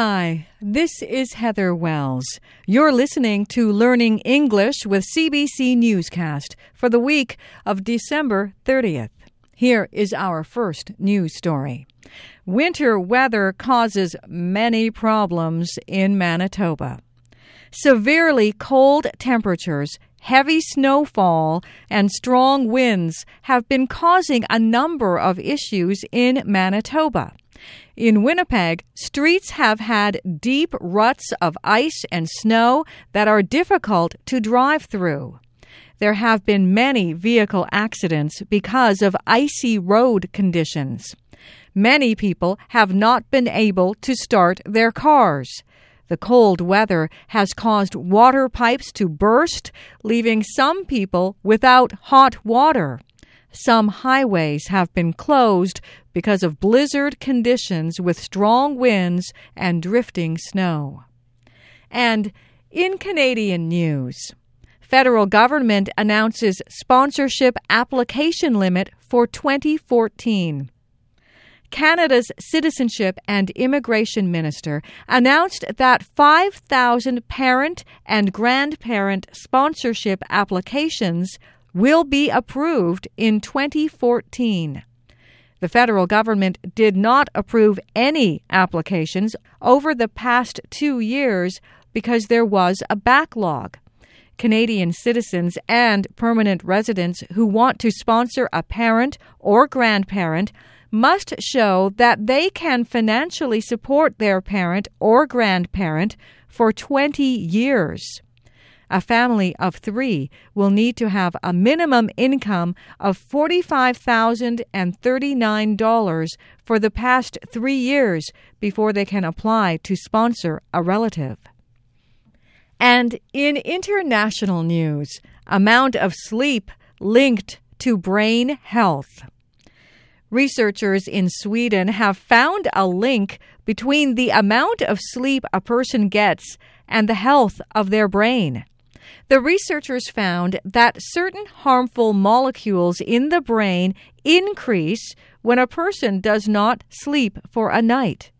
Hi, this is Heather Wells. You're listening to Learning English with CBC Newscast for the week of December 30th. Here is our first news story. Winter weather causes many problems in Manitoba. Severely cold temperatures, heavy snowfall, and strong winds have been causing a number of issues in Manitoba. In Winnipeg, streets have had deep ruts of ice and snow that are difficult to drive through. There have been many vehicle accidents because of icy road conditions. Many people have not been able to start their cars. The cold weather has caused water pipes to burst, leaving some people without hot water. Some highways have been closed because of blizzard conditions with strong winds and drifting snow. And in Canadian news, federal government announces sponsorship application limit for 2014. Canada's Citizenship and Immigration Minister announced that 5,000 parent and grandparent sponsorship applications will be approved in 2014. The federal government did not approve any applications over the past two years because there was a backlog. Canadian citizens and permanent residents who want to sponsor a parent or grandparent must show that they can financially support their parent or grandparent for 20 years a family of three will need to have a minimum income of $45,039 for the past three years before they can apply to sponsor a relative. And in international news, amount of sleep linked to brain health. Researchers in Sweden have found a link between the amount of sleep a person gets and the health of their brain. The researchers found that certain harmful molecules in the brain increase when a person does not sleep for a night.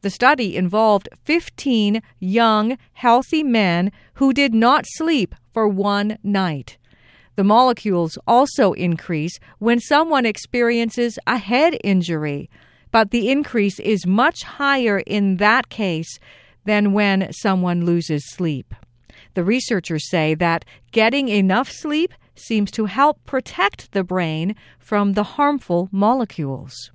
The study involved 15 young, healthy men who did not sleep for one night. The molecules also increase when someone experiences a head injury, but the increase is much higher in that case than when someone loses sleep. The researchers say that getting enough sleep seems to help protect the brain from the harmful molecules.